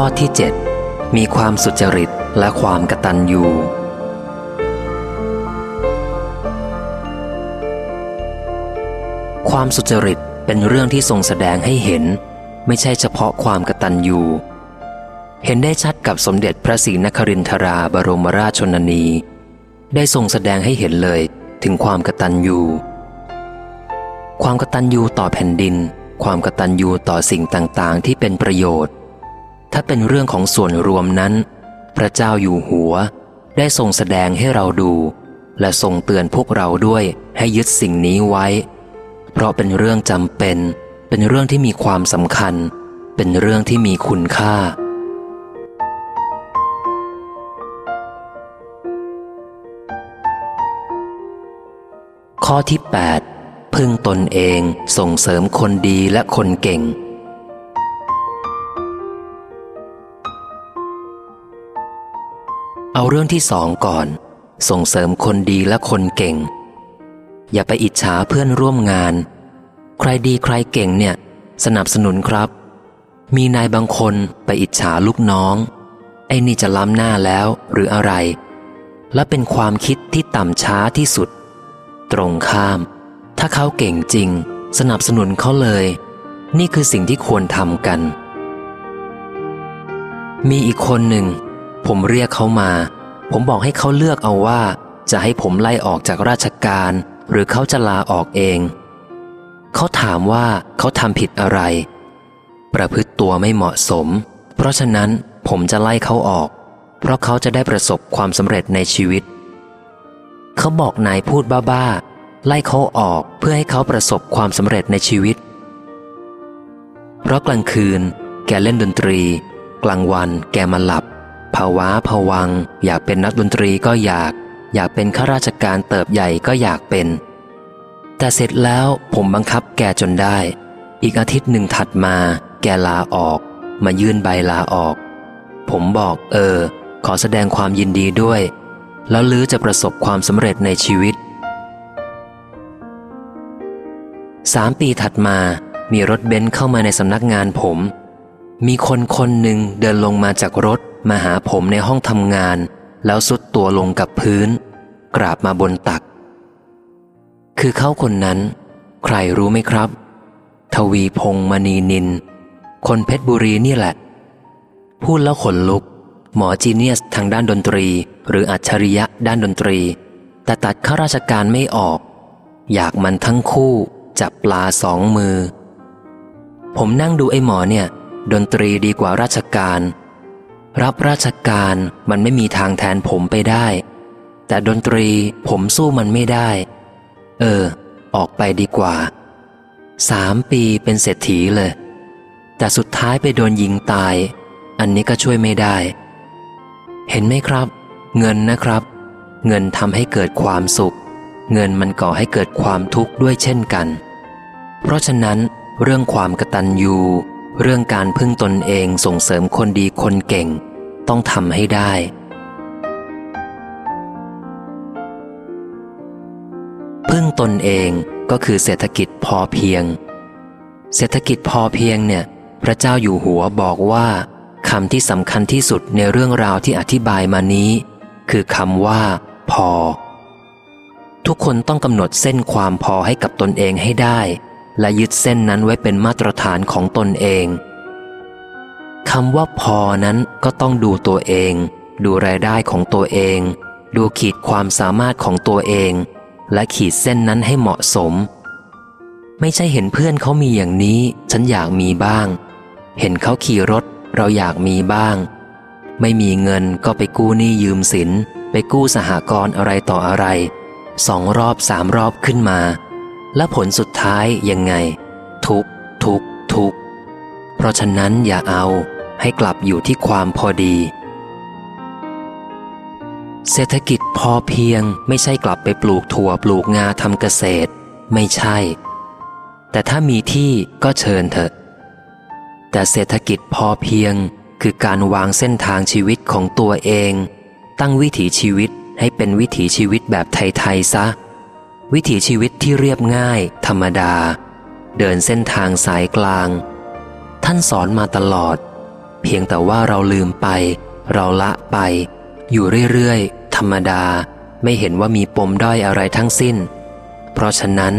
ข้อที่ 7 มีความสุจริตและความกตัญญูความสุจริตเป็นเรื่องที่ทรงแสดงให้เห็น ไม่ใช่เฉพาะความกตัญญู เห็นได้ชัดกับสมเด็จพระศรีนครินทราบรมราชชนนี ได้ทรงแสดงให้เห็นเลยถึงความกตัญญู ความกตัญญูต่อแผ่นดิน ความกตัญญูต่อสิ่งต่างๆ ที่เป็นประโยชน์ ถ้าเป็นเรื่องของส่วนรวมนั้น พระเจ้าอยู่หัว ได้ทรงแสดงให้เราดู และทรงเตือนพวกเราด้วยให้ยึดสิ่งนี้ไว้ เพราะเป็นเรื่องจำเป็น เป็นเรื่องที่มีความสำคัญ เป็นเรื่องที่มีคุณค่าข้อที่ 8 พึ่งตนเองส่งเสริมคนดีและคนเก่ง เอาเรื่องที่สองก่อน ส่งเสริมคนดีและคนเก่ง อย่าไปอิจฉาเพื่อนร่วมงาน ใครดีใครเก่งเนี่ย สนับสนุนครับ มีนายบางคนไปอิจฉาลูกน้อง ไอ้นี่จะล้ำหน้าแล้วหรืออะไร และเป็นความคิดที่ต่ำช้าที่สุด ตรงข้าม ถ้าเขาเก่งจริง สนับสนุนเขาเลย นี่คือสิ่งที่ควรทำกัน มีอีกคนหนึ่ง ผมเรียกเขามา ผมบอกให้เขาเลือกเอาว่า จะให้ผมไล่ออกจากราชการ หรือเขาจะลาออกเอง เขาถามว่าเขาทำผิดอะไร ประพฤติตัวไม่เหมาะสม เพราะฉะนั้นผมจะไล่เขาออก เพราะเขาจะได้ประสบความสำเร็จในชีวิต เขาบอกนายพูดบ้าๆไล่เขาออกเพื่อให้เขาประสบความสำเร็จในชีวิต เพราะกลางคืน แกเล่นดนตรี กลางวันแกมาหลับ ภาวะผวัง อยากเป็นนักดนตรีก็อยาก อยากเป็นข้าราชการเติบใหญ่ก็อยากเป็น แต่เสร็จแล้วผมบังคับแกจนได้ อีกอาทิตย์หนึ่งถัดมา แกลาออก มายื่นใบลาออก ผมบอก เออ ขอแสดงความยินดีด้วย แล้วลือจะประสบความสำเร็จในชีวิตสามปีถัดมา มีรถเบนซ์เข้ามาในสำนักงานผม มีคนคนหนึ่งเดินลงมาจากรถ มาหาผมในห้องทำงาน แล้วสุดตัวลงกับพื้น กราบมาบนตัก คือเขาคนนั้น ใครรู้ไหมครับ ทวีพงมณีนิน คนเพชรบุรีนี่แหละ พูดแล้วขนลุก หมอจีเนียสทางด้านดนตรี หรืออัจฉริยะด้านดนตรี แต่ตัดข้าราชการไม่ออก อยากมันทั้งคู่จับปลาสองมือ ผมนั่งดูไอ้หมอเนี่ย ดนตรีดีกว่าราชการ รับราชการมันไม่มีทางแทนผมไปได้ แต่ดนตรีผมสู้มันไม่ได้ เออ ออกไปดีกว่าสามปีเป็นเศรษฐีเลย แต่สุดท้ายไปโดนยิงตาย อันนี้ก็ช่วยไม่ได้ เห็นไหมครับ เงินนะครับ เงินทำให้เกิดความสุข เงินมันก่อให้เกิดความทุกข์ด้วยเช่นกัน เพราะฉะนั้น เรื่องความกตัญญูเรื่องการพึ่งตนเองส่งเสริมคนดีคนเก่ง ต้องทำให้ได้ พึ่งตนเองก็คือเศรษฐกิจพอเพียง เศรษฐกิจพอเพียงเนี่ย พระเจ้าอยู่หัวบอกว่าคำที่สำคัญที่สุดในเรื่องราวที่อธิบายมานี้ คือคำว่า พอ ทุกคนต้องกำหนดเส้นความพอให้กับตนเองให้ได้ และยึดเส้นนั้นไว้เป็นมาตรฐานของตนเองำว่าพอนั้นก็ต้องดูตัวเอง ดูรายได้ของตัวเอง ดูขีดความสามารถของตัวเอง และขีดเส้นนั้นให้เหมาะสม ไม่ใช่เห็นเพื่อนเขามีอย่างนี้ ฉันอยากมีบ้าง เห็นเขาขี่รถ เราอยากมีบ้าง ไม่มีเงินก็ไปกู้หนี้ยืมสิน ไปกู้สหกรณ์อะไรต่ออะไรสองรอบสามรอบขึ้นมา และผลสุดท้ายยังไง ทุกทุกทุกเพราะฉะนั้นอย่าเอา ให้กลับอยู่ที่ความพอดี เศรษฐกิจพอเพียงไม่ใช่กลับไปปลูกถั่วปลูกงาทำเกษตร ไม่ใช่ แต่ถ้ามีที่ก็เชิญเถอะ แต่เศรษฐกิจพอเพียงคือการวางเส้นทางชีวิตของตัวเอง ตั้งวิถีชีวิตให้เป็นวิถีชีวิตแบบไทย ๆ ซะ วิถีชีวิตที่เรียบง่าย ธรรมดา เดินเส้นทางสายกลาง ท่านสอนมาตลอด เพียงแต่ว่าเราลืมไป เราละไป อยู่เรื่อยๆ ธรรมดาไม่เห็นว่ามีปมด้อยอะไรทั้งสิ้น เพราะฉะนั้น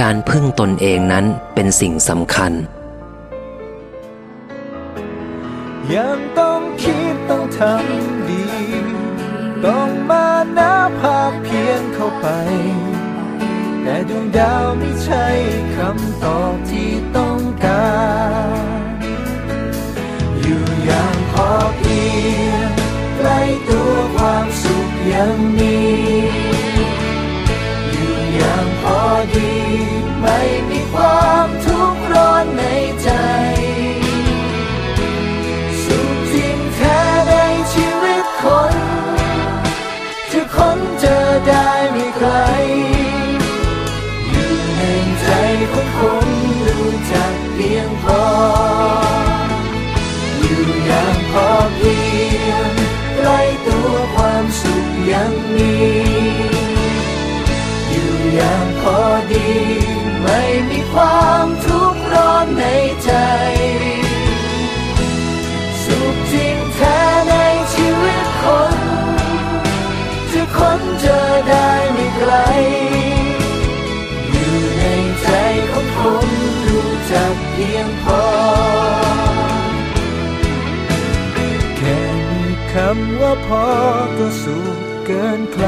การพึ่งตนเองนั้นเป็นสิ่งสำคัญ ยังต้องคิดต้องทำดี ต้องมานาภาคเพียงเข้าไป แต่ดวงดาวไม่ใช่คำตอบที่ต้อง อย่างพอเพียงใกล้ตัวความสุขยังมี อยู่อย่างพอดี ไม่มีความทุกข์ร้อนในใจ สุขจริงแท้ในชีวิตคนจะค้นเจอได้ไม่ไกลอยู่ในใจของคน ดี ไม่มีความทุกข์ร้อนในใจ สุขจริงแท้ในชีวิตคนจะค้นเจอได้ไม่ไกล อยู่ในใจของคนรู้จักเพียงพอ แค่มีคำว่าพอก็สุขเกินใคร